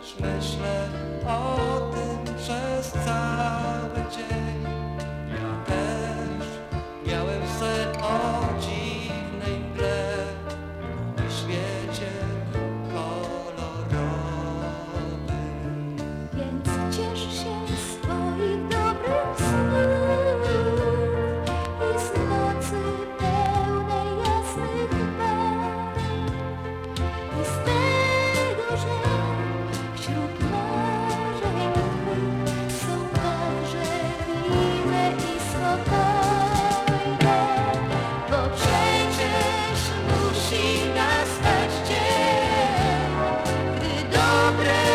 Lecz myślę o tym przez cały dzień. Ja też miałem sen o dziwnej mgle. I świecie abre.